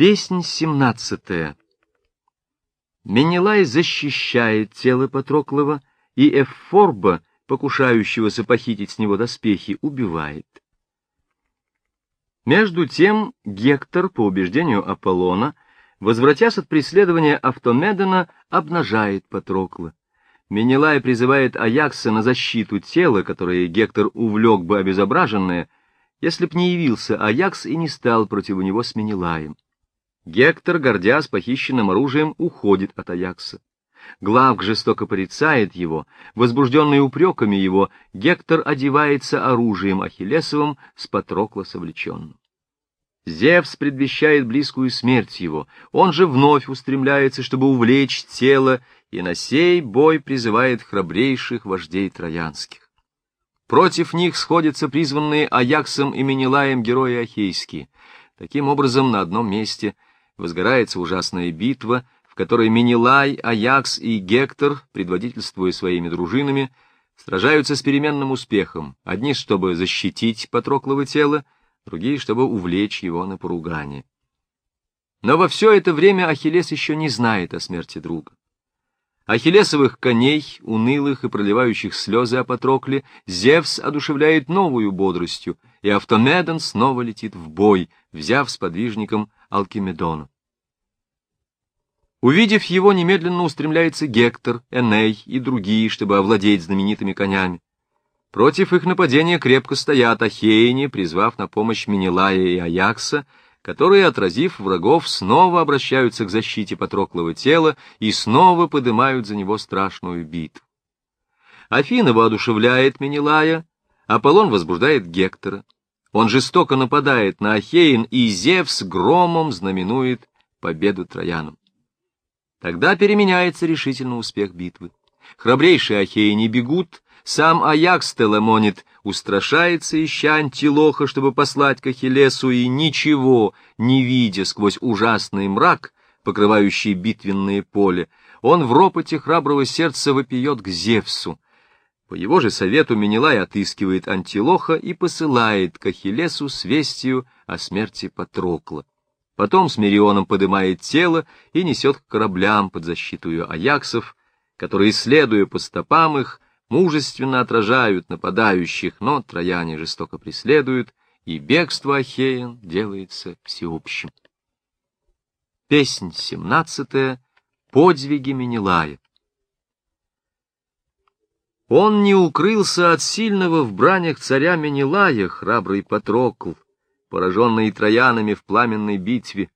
Песнь семнадцатая. Менелай защищает тело Патроклова, и Эфорба, покушающегося похитить с него доспехи, убивает. Между тем Гектор, по убеждению Аполлона, возвратясь от преследования Автомедона, обнажает Патрокла. Менелай призывает Аякса на защиту тела, которое Гектор увлек бы обезображенное, если б не явился Аякс и не стал против него с Менелаем. Гектор, гордясь похищенным оружием, уходит от Аякса. Главк жестоко порицает его, возбужденный упреками его, Гектор одевается оружием Ахиллесовым с Патрокла совлеченным. Зевс предвещает близкую смерть его, он же вновь устремляется, чтобы увлечь тело, и на сей бой призывает храбрейших вождей троянских. Против них сходятся призванные Аяксом и Менелаем герои Ахейские. Таким образом, на одном месте возгорается ужасная битва, в которой Менелай, Аякс и Гектор, предводительствуя своими дружинами, сражаются с переменным успехом, одни, чтобы защитить Патроклово тело, другие, чтобы увлечь его на поругание. Но во все это время Ахиллес еще не знает о смерти друга. Ахиллесовых коней, унылых и проливающих слезы о Патрокле, Зевс одушевляет новую бодростью, и Автомедон снова летит в бой, взяв с подвижником Алкимедона. Увидев его, немедленно устремляется Гектор, Эней и другие, чтобы овладеть знаменитыми конями. Против их нападения крепко стоят Ахеяне, призвав на помощь Менелая и Аякса, которые, отразив врагов, снова обращаются к защите Патроклого тела и снова поднимают за него страшную битву. Афина воодушевляет Менелая, Аполлон возбуждает Гектора. Он жестоко нападает на Ахеин, и Зевс громом знаменует победу Троянам. Тогда переменяется решительно успех битвы. Храбрейшие Ахеяне бегут, сам Аякс Теламонит устрашается, ища антилоха, чтобы послать к Ахиллесу, и ничего не видя сквозь ужасный мрак, покрывающий битвенное поле, он в ропоте храброго сердца вопиет к Зевсу. По его же совету Менелай отыскивает антилоха и посылает к Ахиллесу с вестью о смерти Патрокла. Потом с Мерионом подымает тело и несет к кораблям под защиту Аяксов, которые, следуя по стопам их, мужественно отражают нападающих, но трояне жестоко преследуют, и бегство Ахеян делается всеобщим. Песнь семнадцатая. Подвиги Менелая. Он не укрылся от сильного в бранях царя Менелая, храбрый Патрокл, пораженный троянами в пламенной битве.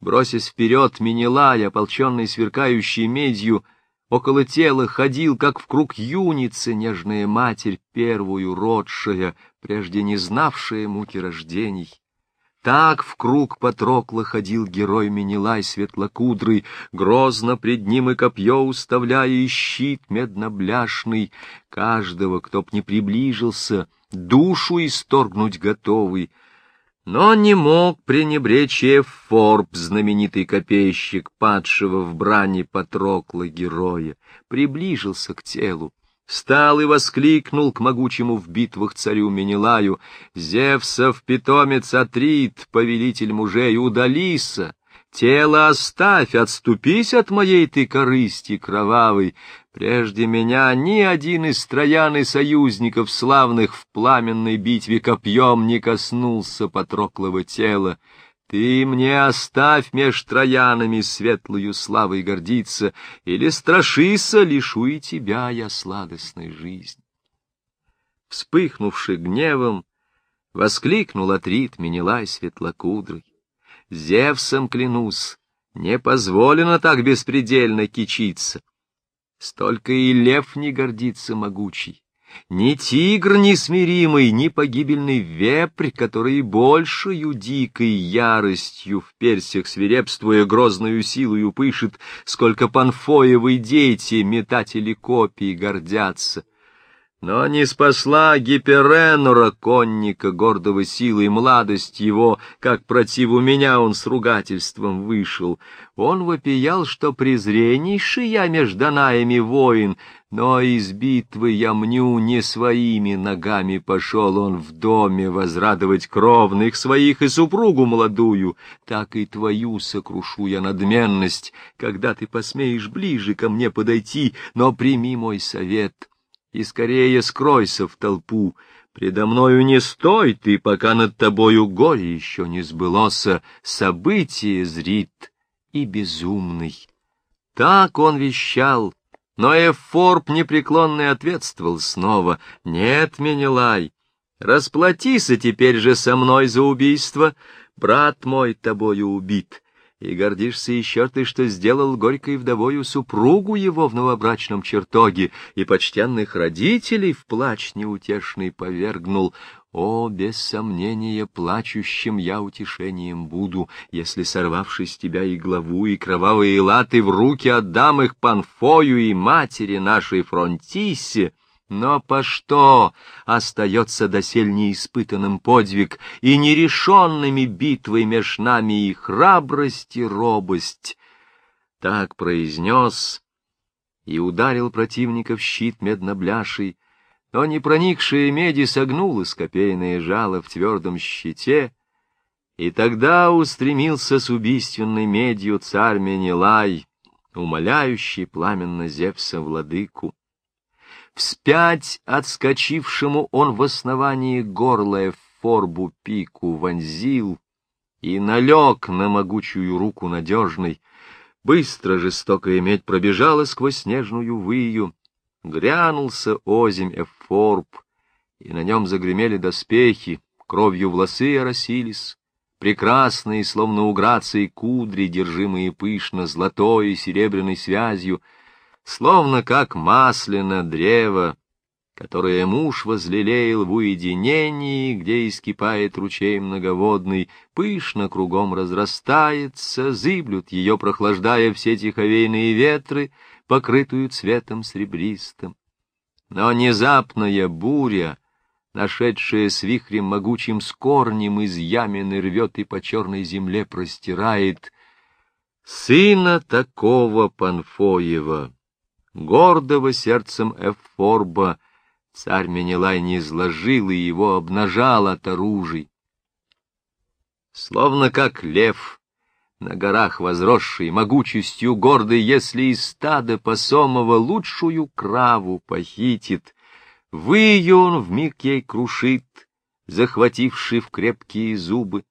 Бросясь вперед, Менелай, ополченный сверкающей медью, Около тела ходил, как в круг юницы, нежная матерь, первую родшая, прежде не знавшая муки рождений. Так в круг Патрокла ходил герой Менелай светлокудрый, грозно пред ним и копье уставляя, и щит меднобляшный. Каждого, кто б не приближился, душу исторгнуть готовый — но не мог пренебречь Форб, знаменитый копейщик, падшего в брани Патрокла героя, приближился к телу, встал и воскликнул к могучему в битвах царю Менелаю, «Зевсов питомец Атрит, повелитель мужей, удалися, тело оставь, отступись от моей ты корысти кровавой, Прежде меня ни один из троян и союзников славных в пламенной битве копьем не коснулся Патроклого тела. Ты мне оставь меж троянами светлую славой гордиться, или страшися, лишу и тебя я сладостной жизни. Вспыхнувши гневом, воскликнул Атрит Менелай светлокудрый. Зевсом клянусь, не позволено так беспредельно кичиться. Столько и лев не гордится могучий, ни тигр несмиримый, ни погибельный вепрь, который большую дикой яростью в персях свирепствуя грозною силою пышет, сколько панфоевы дети, метатели копий, гордятся. Но не спасла Гиперенора, конника, гордого силой младость его, как противу меня он с ругательством вышел. Он вопиял, что презреннейший я между Данаями воин, но из битвы я мню не своими ногами пошел он в доме возрадовать кровных своих и супругу молодую, так и твою сокрушу я надменность, когда ты посмеешь ближе ко мне подойти, но прими мой совет» и скорее скройся в толпу. Предо мною не стой ты, пока над тобою горе еще не сбылося, событие зрит и безумный. Так он вещал, но Эфорб непреклонный ответствовал снова. «Нет, Менелай, расплатися теперь же со мной за убийство. Брат мой тобою убит, и гордишься еще ты, что сделал горькой вдовою супругу его в новобрачном чертоге, и почтенных родителей в плач неутешный повергнул. О, без сомнения, плачущим я утешением буду, если, сорвавшись с тебя и главу, и кровавые латы в руки отдам их Панфою и матери нашей Фронтисе, но по что остается досель неиспытанным подвиг и нерешенными битвой меж нами и храбрость и робость? Так произнес и ударил противника в щит меднобляший, но не проникшая меди согнула скопейное жало в твердом щите, и тогда устремился с убийственной медью царь Менелай, умоляющий пламенно Зевса владыку. Вспять отскочившему он в основании горла в форбу пику вонзил и налег на могучую руку надежной. Быстро жестокая медь пробежала сквозь снежную выю, грянулся озимь Эфорб, и на нем загремели доспехи, кровью волосы оросились, прекрасные, словно у грации кудри, держимые пышно золотой и серебряной связью — словно как масляно древо, которое муж возлелеял в уединении, где искипает ручей многоводный, пышно кругом разрастается, зыблют ее, прохлаждая все тиховейные ветры, покрытую цветом сребристым. Но внезапная буря, нашедшая с вихрем могучим с корнем из ямины рвет и по черной земле простирает, сына такого Панфоева гордого сердцем Эфорба, царь Менелай не изложил и его обнажал от оружий. Словно как лев, на горах возросший, могучестью гордый, если из стада посомого лучшую краву похитит, вые он вмиг ей крушит, захвативший в крепкие зубы,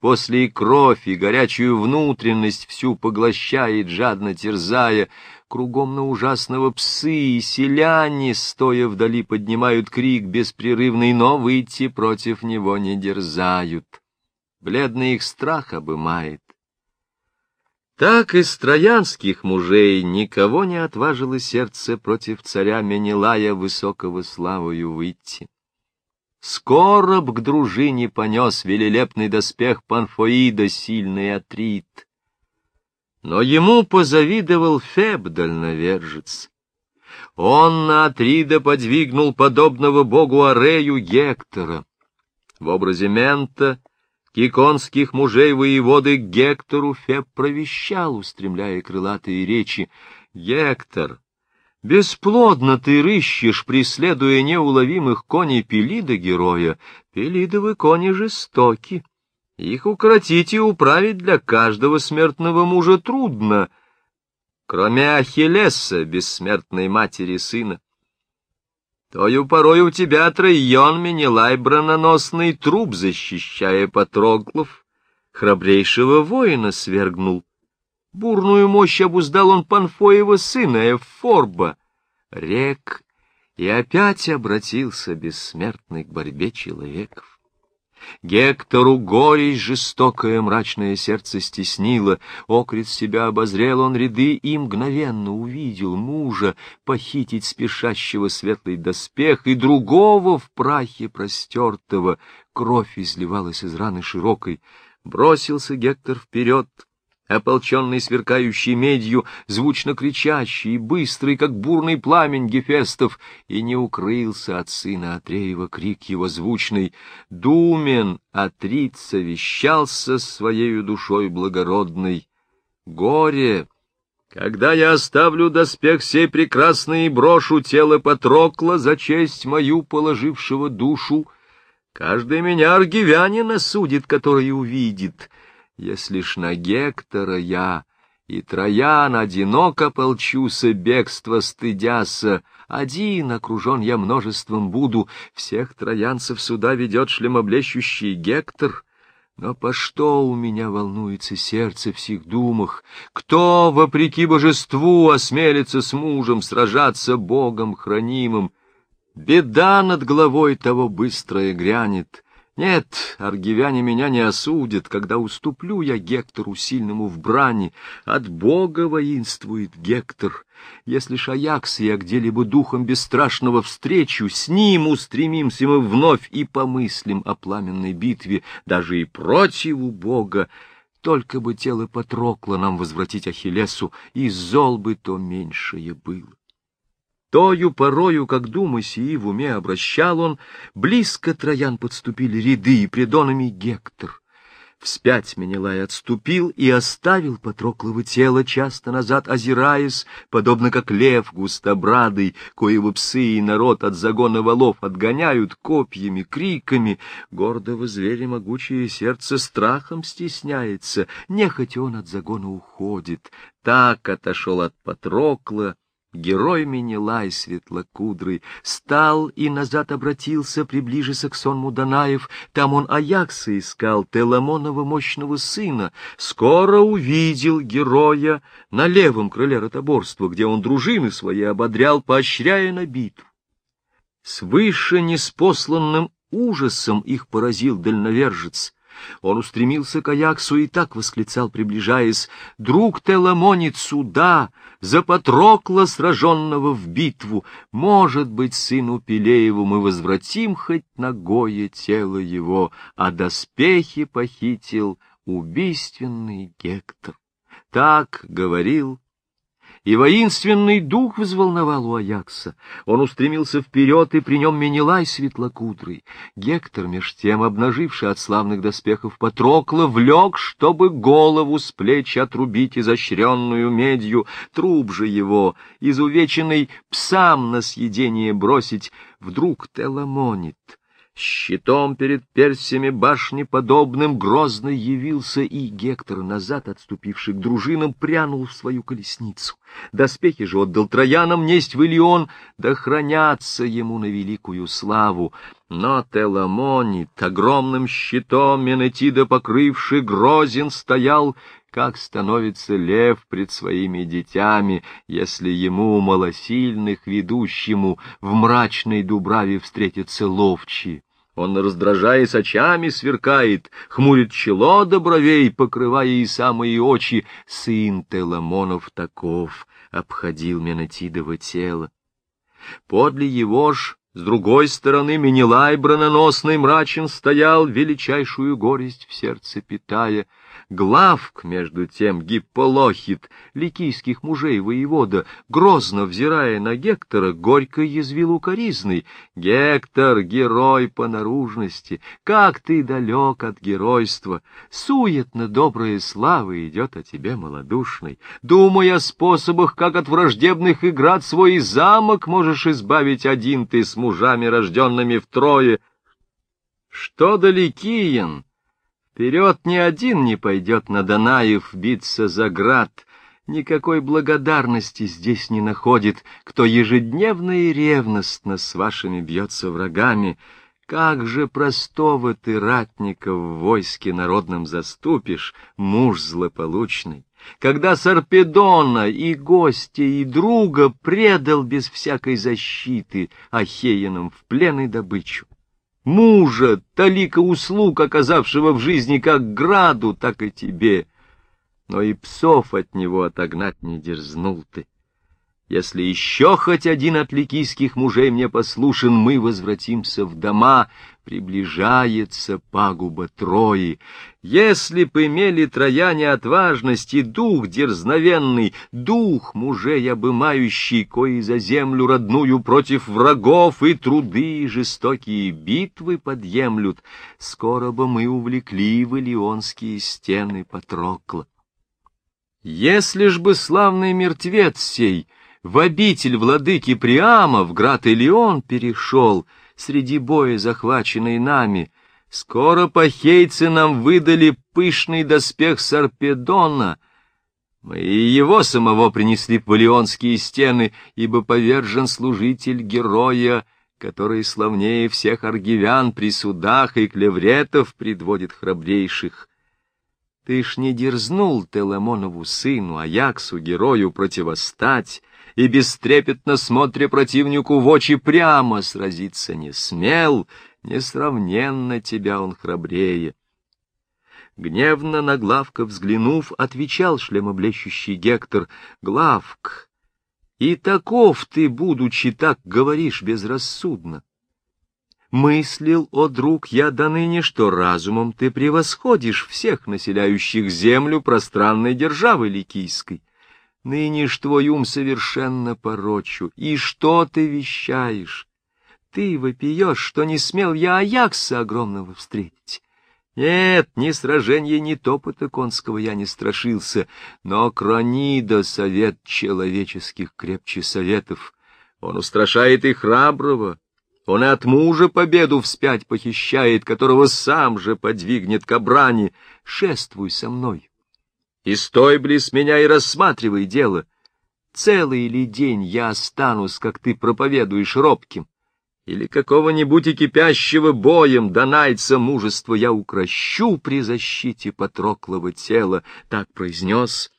после и кровь, и горячую внутренность всю поглощает, жадно терзая, кругом на ужасного псы, и селяне, стоя вдали, поднимают крик беспрерывный, но выйти против него не дерзают. Бледный их страх обымает. Так из троянских мужей никого не отважило сердце против царя Менелая высокого славою выйти. Скоро б к дружине понес велелепный доспех Панфоида сильный Атрит. Но ему позавидовал Феб дальновержец. Он на Атрида подвигнул подобного богу Арею Гектора. В образе Мента киконских мужей воеводы Гектору Феб провещал, устремляя крылатые речи. «Гектор, Бесплодно ты рыщешь, преследуя неуловимых коней Пелида героя. Пелидовы кони жестоки. Их укротить и управить для каждого смертного мужа трудно, кроме Ахиллеса, бессмертной матери сына. Тою порой у тебя Тройон Менелай брононосный труп, защищая Патроглов, храбрейшего воина свергнул. Бурную мощь обуздал он Панфоева сына Эфорба, рек, и опять обратился бессмертный к борьбе человеков. Гектору горечь жестокое мрачное сердце стеснило, окрит себя обозрел он ряды и мгновенно увидел мужа похитить спешащего светлый доспех и другого в прахе простертого. Кровь изливалась из раны широкой. Бросился Гектор вперед, ополченный сверкающей медью, звучно кричащий быстрый, как бурный пламень Гефестов, и не укрылся от сына Атреева крик его звучный. Думен Атрица вещался своею душой благородной. Горе! Когда я оставлю доспех сей прекрасный и брошу тело Патрокла за честь мою положившего душу, каждый меня аргивянин осудит, который увидит — если ж на Гектора я и Троян одиноко полчуся, бегство стыдяся, один окружен я множеством буду, всех троянцев сюда ведет шлемоблещущий Гектор. Но по что у меня волнуется сердце в сих думах? Кто, вопреки божеству, осмелится с мужем сражаться Богом хранимым? Беда над головой того быстрая грянет — нет, аргивяне меня не осудят, когда уступлю я Гектору сильному в брани. От Бога воинствует Гектор. Если ж Аякс я где-либо духом бесстрашного встречу, с ним устремимся мы вновь и помыслим о пламенной битве, даже и противу Бога. Только бы тело Патрокла нам возвратить Ахиллесу, и зол бы то меньшее было. Тою порою, как думы сии в уме обращал он, близко троян подступили ряды, и придонами Гектор. Вспять Менелай отступил и оставил Патроклово тело, часто назад озираясь, подобно как лев густобрадый, коего псы и народ от загона валов отгоняют копьями, криками. Гордого зверя могучее сердце страхом стесняется, нехотя он от загона уходит. Так отошел от Патрокла, Герой Менелай светлокудрый стал и назад обратился, приближися к сонму Данаев. Там он Аякса искал, Теламонова мощного сына. Скоро увидел героя на левом крыле ротоборства, где он дружины свои ободрял, поощряя на битву. Свыше неспосланным ужасом их поразил дальновержец — он устремился к Аяксу и так восклицал, приближаясь, «Друг Теламонит суда, за Патрокла, сраженного в битву, может быть, сыну Пелееву мы возвратим хоть ногое тело его, а доспехи похитил убийственный Гектор». Так говорил и воинственный дух взволновал у Аякса. Он устремился вперед, и при нем Менелай светлокудрый. Гектор, меж тем, обнаживший от славных доспехов Патрокла, влек, чтобы голову с плеч отрубить изощренную медью, труб же его, изувеченный псам на съедение бросить, вдруг Теламонит — Щитом перед персями башни подобным грозно явился и Гектор, назад отступивший к дружинам, прянул в свою колесницу. Доспехи же отдал Троянам несть в Илион, да хранятся ему на великую славу. Но Теламонит, огромным щитом Менетида покрывший, грозен стоял, как становится лев пред своими детьми, если ему, малосильных ведущему, в мрачной дубраве встретится ловчий. Он, раздражаясь, очами сверкает, хмурит чело до бровей, покрывая и самые очи. Сын Теламонов таков обходил Менатидово тело. Подле его ж, с другой стороны, Менелай брононосный мрачен стоял, величайшую горесть в сердце питая — Главк, между тем, Гипполохит, ликийских мужей воевода, грозно взирая на Гектора, горько язвил укоризный. «Гектор, герой по наружности, как ты далек от геройства! Суетно добрая слава идет о тебе, малодушный. Думай о способах, как от враждебных играт свой замок можешь избавить один ты с мужами, рожденными втрое. Что далекиен!» Вперед ни один не пойдет на Данаев биться за град, никакой благодарности здесь не находит, кто ежедневно и ревностно с вашими бьется врагами. Как же простого ты ратника в войске народном заступишь, муж злополучный, когда Сарпедона и гостя, и друга предал без всякой защиты Ахеянам в плен и добычу мужа, талика услуг, оказавшего в жизни как граду, так и тебе. Но и псов от него отогнать не дерзнул ты. Если еще хоть один от ликийских мужей мне послушен, мы возвратимся в дома, приближается пагуба Трои. Если б имели трояне отважность и дух дерзновенный, дух мужей обымающий, кои за землю родную против врагов и труды жестокие битвы подъемлют, скоро бы мы увлекли в Илионские стены Патрокла. Если ж бы славный мертвец сей — в обитель владыки Приама, в град Илион перешел, среди боя захваченный нами. Скоро пахейцы нам выдали пышный доспех Сарпедона. Мы и его самого принесли в Валионские стены, ибо повержен служитель героя, который славнее всех аргивян при судах и клевретов предводит храбрейших. Ты ж не дерзнул Теламонову сыну, Аяксу, герою, противостать, и бестрепетно смотря противнику в очи прямо сразиться не смел, несравненно тебя он храбрее. Гневно на Главка взглянув, отвечал шлемоблещущий Гектор, «Главк, и таков ты, будучи, так говоришь безрассудно. Мыслил, о друг, я до ныне, что разумом ты превосходишь всех населяющих землю пространной державы Ликийской. Ныне ж твой ум совершенно порочу, и что ты вещаешь? Ты вопиешь, что не смел я Аякса огромного встретить. Нет, ни сражения, ни топота конского я не страшился, но Кронида совет человеческих крепче советов. Он устрашает и храброго, он и от мужа победу вспять похищает, которого сам же подвигнет к обране. Шествуй со мной, и стой близ меня и рассматривай дело. Целый ли день я останусь, как ты проповедуешь робким? Или какого-нибудь и кипящего боем донайца мужества я укращу при защите Патроклого тела, — так произнес.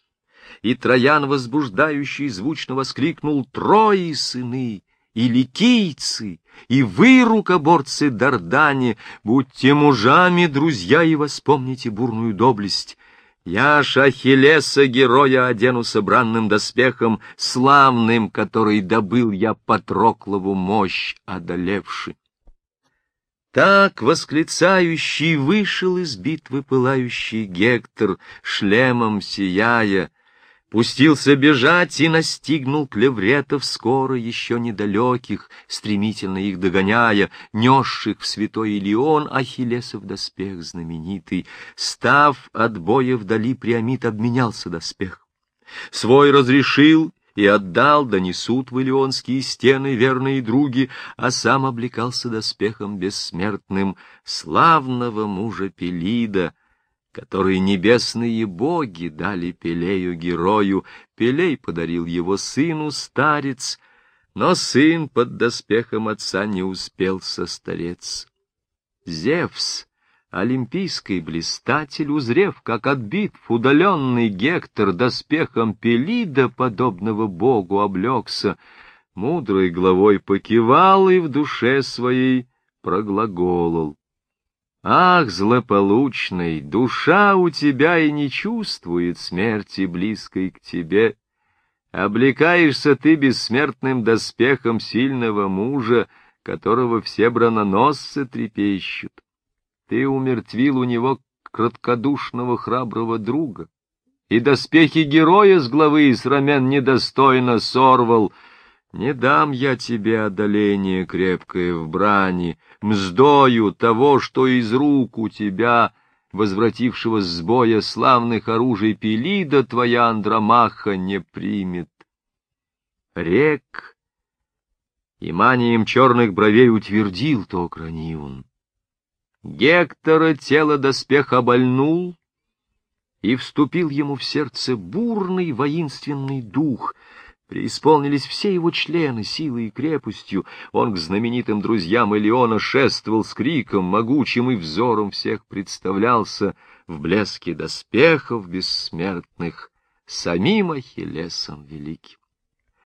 И Троян, возбуждающий, звучно воскликнул «Трои сыны!» и ликийцы, и вы, рукоборцы Дардани, будьте мужами, друзья, и воспомните бурную доблесть. Я ж Ахиллеса, героя, одену собранным доспехом, славным, который добыл я Патроклову мощь одолевший. Так восклицающий вышел из битвы пылающий Гектор, шлемом сияя, Пустился бежать и настигнул клевретов скоро еще недалеких, стремительно их догоняя, несших в святой Илион Ахиллесов доспех знаменитый. Став от боя вдали, Приамид обменялся доспех. Свой разрешил и отдал, донесут в Илионские стены верные други, а сам облекался доспехом бессмертным славного мужа Пелида — который небесные боги дали Пелею герою, Пелей подарил его сыну старец, но сын под доспехом отца не успел состареться. Зевс, олимпийский блистатель, узрев, как отбит удаленный Гектор доспехом Пелида, подобного богу, облегся, мудрой головой покивал и в душе своей проглаголол. Ах, злополучный, душа у тебя и не чувствует смерти близкой к тебе. Облекаешься ты бессмертным доспехом сильного мужа, которого все брононосцы трепещут. Ты умертвил у него краткодушного храброго друга, и доспехи героя с главы и с рамен недостойно сорвал — не дам я тебе одоление крепкое в брани, мздою того, что из рук у тебя, возвратившего с боя славных оружий Пелида, твоя Андромаха не примет. Рек и манием черных бровей утвердил то Краниун. Гектора тело доспех обольнул, и вступил ему в сердце бурный воинственный дух — Преисполнились все его члены силой и крепостью. Он к знаменитым друзьям Элеона шествовал с криком, могучим и взором всех представлялся в блеске доспехов бессмертных самим Ахиллесом великим.